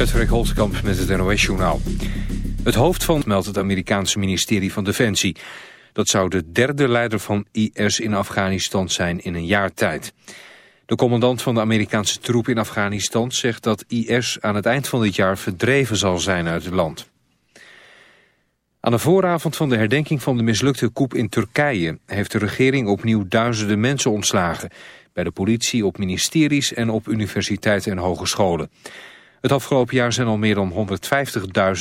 Patrick Holtkamp met het NOS-journaal. Het hoofd van meldt het Amerikaanse ministerie van Defensie. Dat zou de derde leider van IS in Afghanistan zijn in een jaar tijd. De commandant van de Amerikaanse troep in Afghanistan zegt dat IS aan het eind van dit jaar verdreven zal zijn uit het land. Aan de vooravond van de herdenking van de mislukte coup in Turkije... heeft de regering opnieuw duizenden mensen ontslagen... bij de politie, op ministeries en op universiteiten en hogescholen. Het afgelopen jaar zijn al meer dan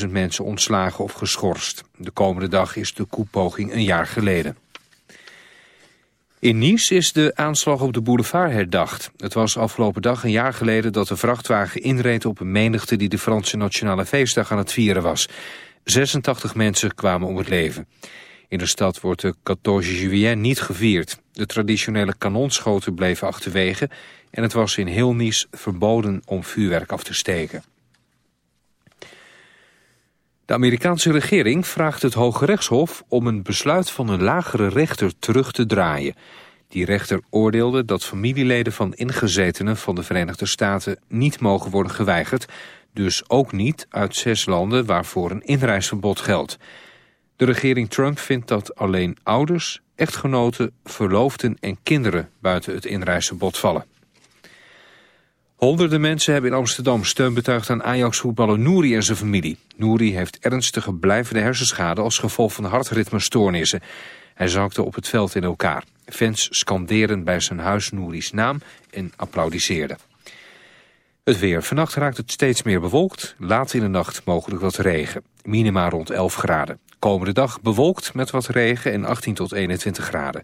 150.000 mensen ontslagen of geschorst. De komende dag is de koepoging een jaar geleden. In Nice is de aanslag op de boulevard herdacht. Het was afgelopen dag een jaar geleden dat de vrachtwagen inreed op een menigte die de Franse Nationale Feestdag aan het vieren was. 86 mensen kwamen om het leven. In de stad wordt de 14 juillet niet gevierd. De traditionele kanonschoten bleven achterwege en het was in heel Nice verboden om vuurwerk af te steken. De Amerikaanse regering vraagt het Hoge Rechtshof om een besluit van een lagere rechter terug te draaien. Die rechter oordeelde dat familieleden van ingezetenen van de Verenigde Staten niet mogen worden geweigerd, dus ook niet uit zes landen waarvoor een inreisverbod geldt. De regering Trump vindt dat alleen ouders, echtgenoten, verloofden en kinderen buiten het inreisverbod vallen. Honderden mensen hebben in Amsterdam steun betuigd aan Ajax-voetballer Nouri en zijn familie. Nouri heeft ernstige blijvende hersenschade als gevolg van hartritmestoornissen. Hij zakte op het veld in elkaar. Fans scanderen bij zijn huis Nouri's naam en applaudisseerden. Het weer. Vannacht raakt het steeds meer bewolkt. Laat in de nacht mogelijk wat regen. Minima rond 11 graden. Komende dag bewolkt met wat regen en 18 tot 21 graden.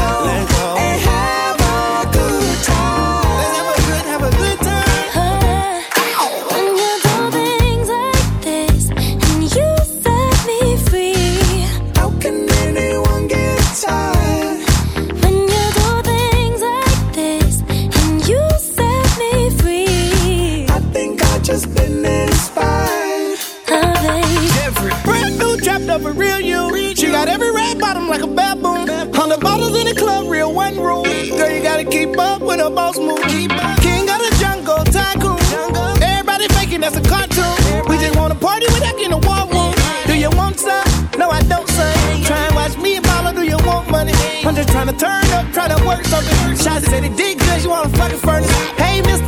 Keep up with her boss move. King of the jungle, tycoon. Everybody faking that's a cartoon. We just wanna party without getting a war room. Do you want some? No, I don't, son. Try and watch me and mama, do you want money? I'm just trying to turn up, trying to work something. Shots said it did good, you wanna fucking furnace. Hey, mister,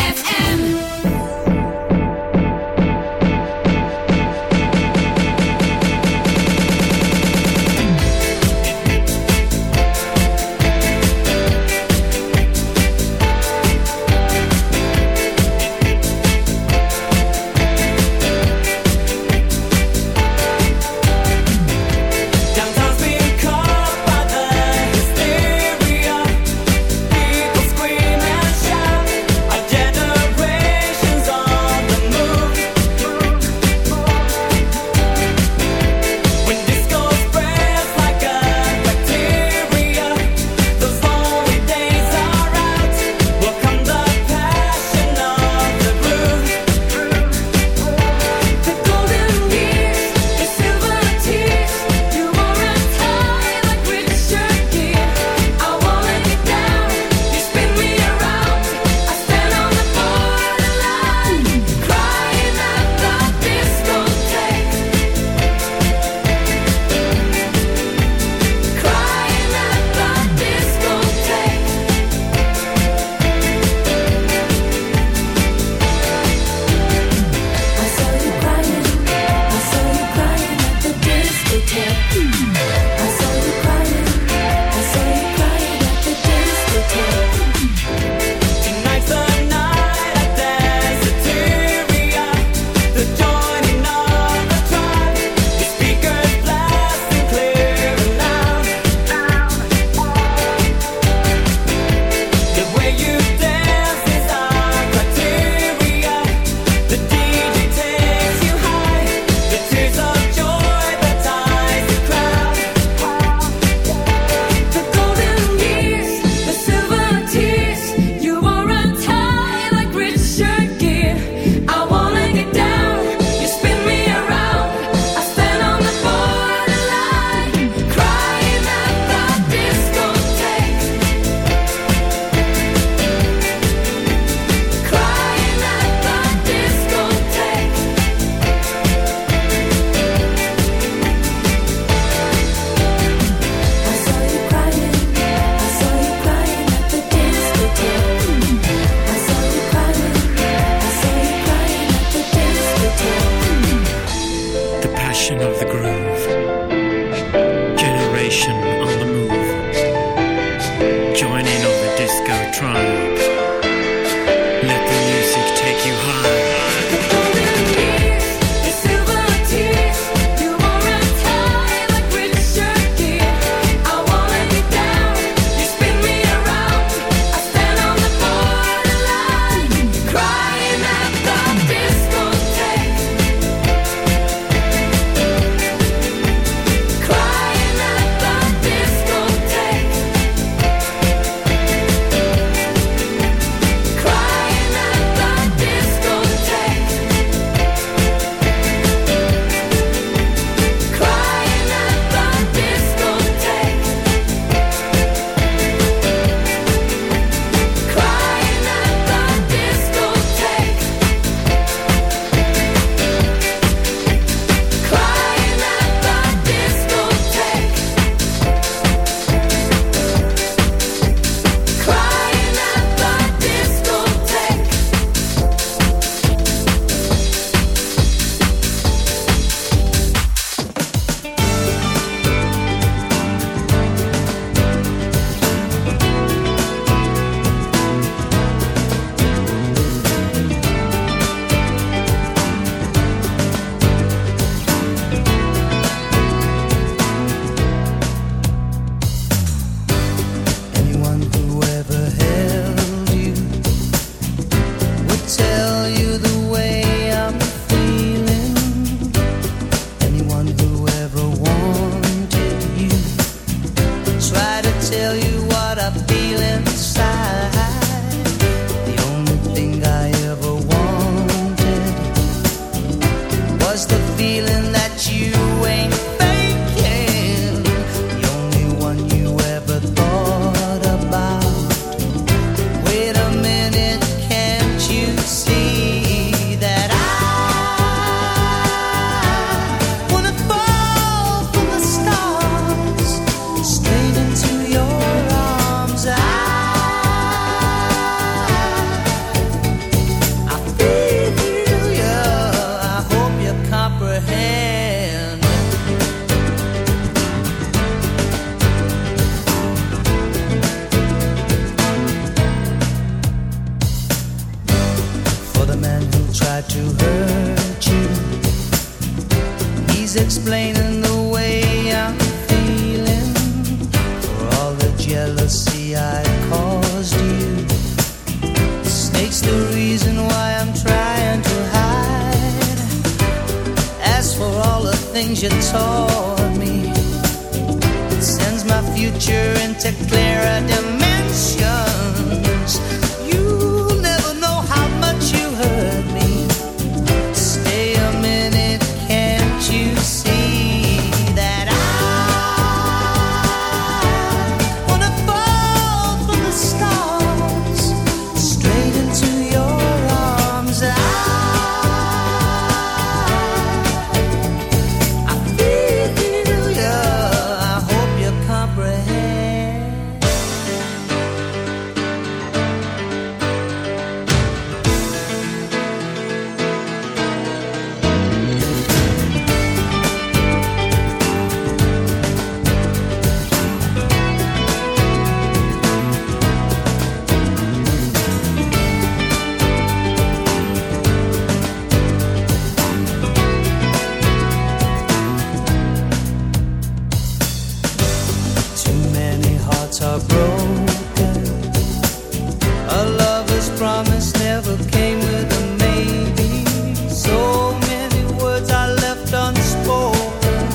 promise never came with a maybe. So many words I left unspoken.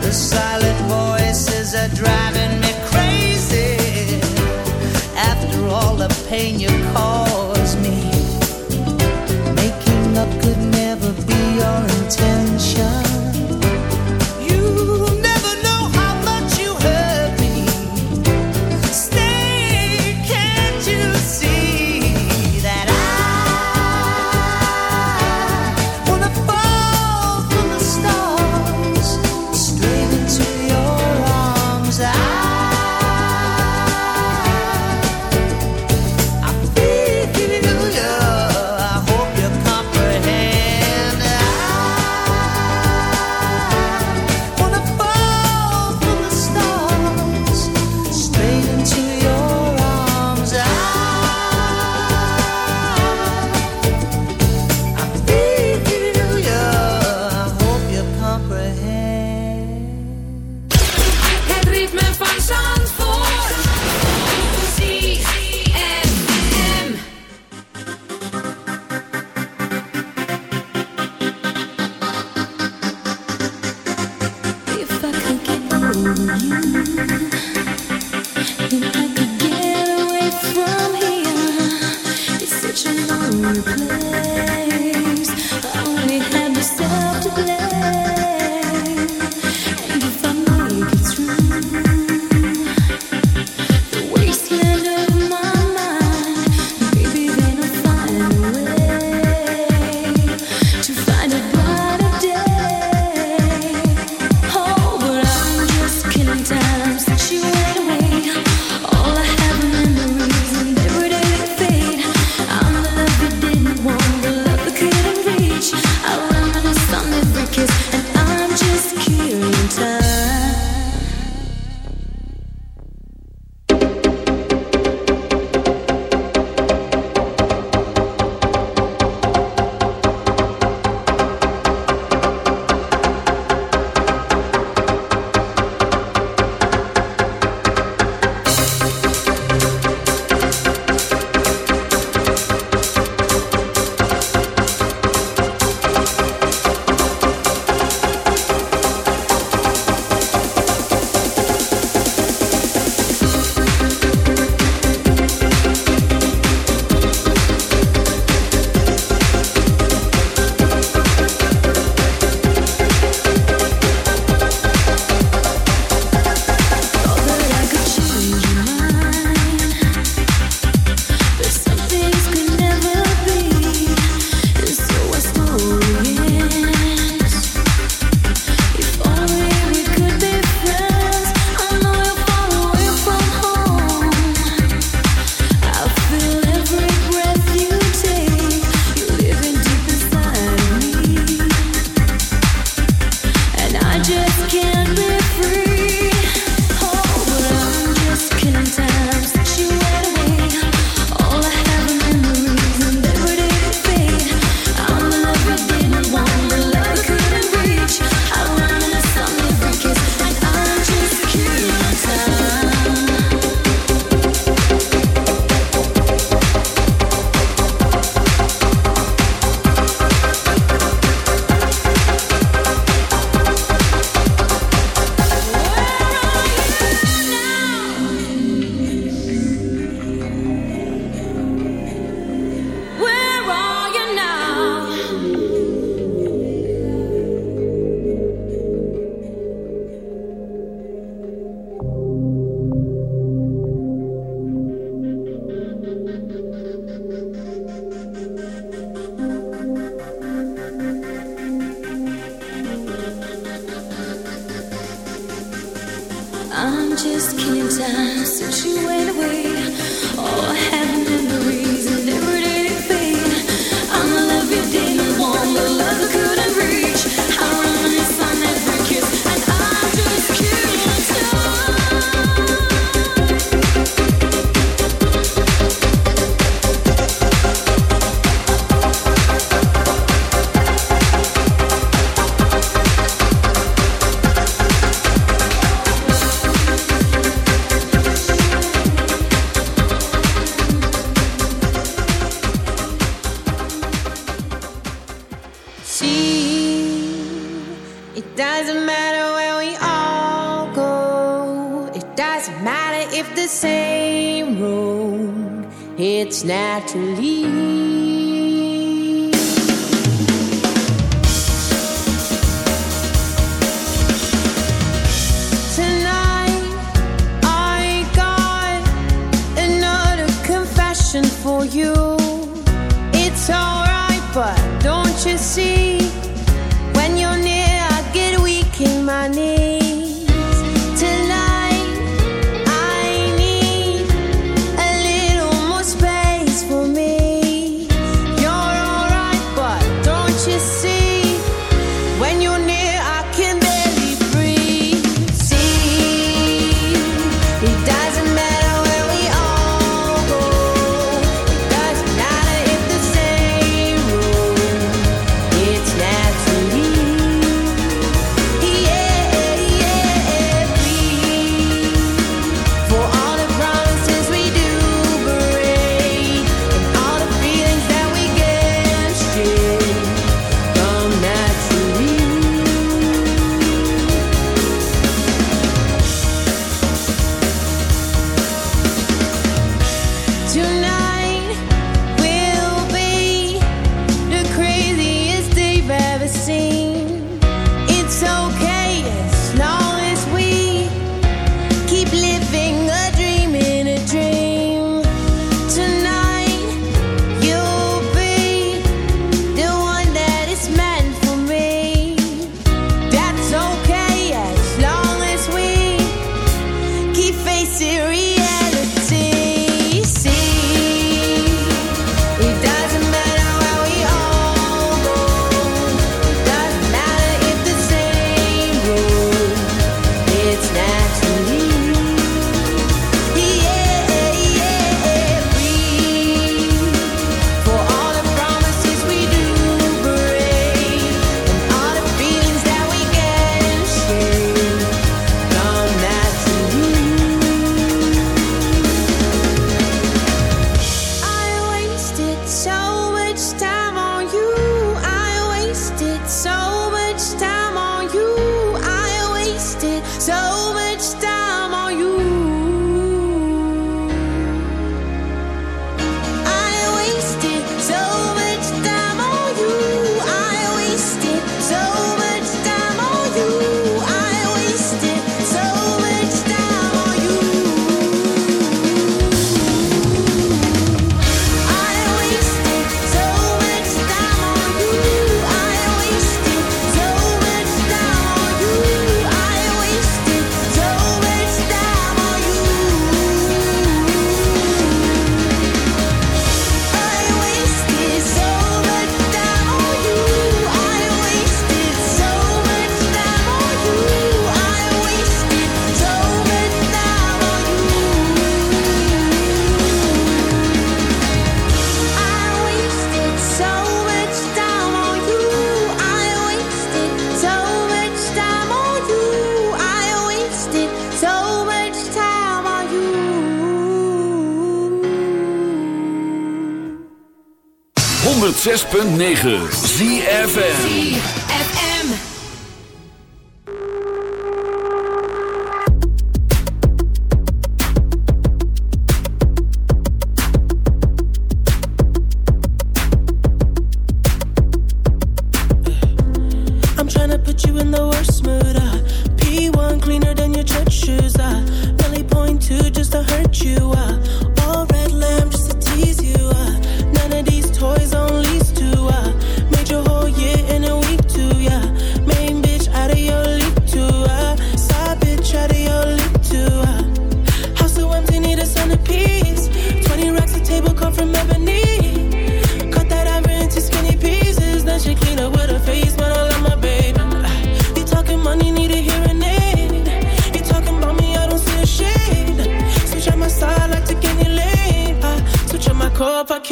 The silent voices are driving me crazy. After all the pain you caused. 106.9 ZFN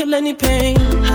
kill any pain.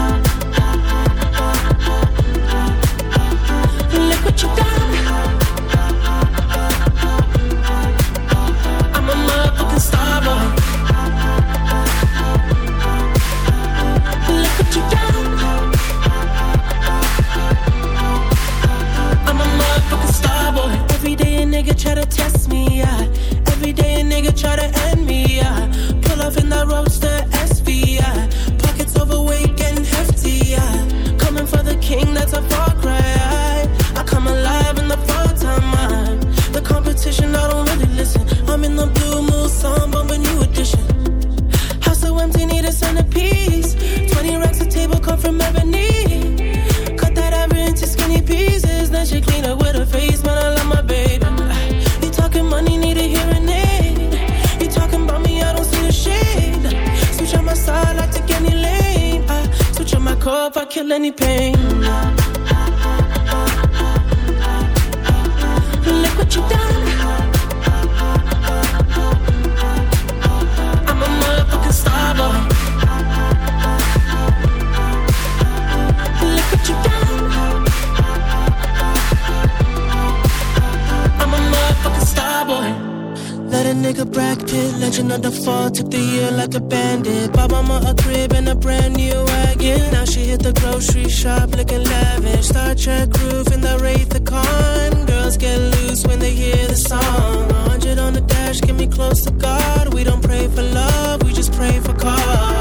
Mama a crib and a brand new wagon. Now she hit the grocery shop looking lavish. Star Trek roof in the Wraith the Khan. Girls get loose when they hear the song. 100 on the dash, get me close to God. We don't pray for love, we just pray for cause.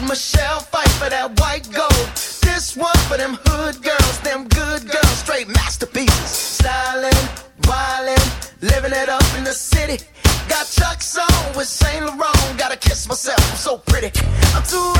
Cold Michelle Pfeiffer that white gold. This one for them hood girls, them good girls, straight masterpieces. Styling, wildin', living it up in the city. Got Chuck's on with Saint Laurent. Gotta kiss myself, I'm so pretty. I'm too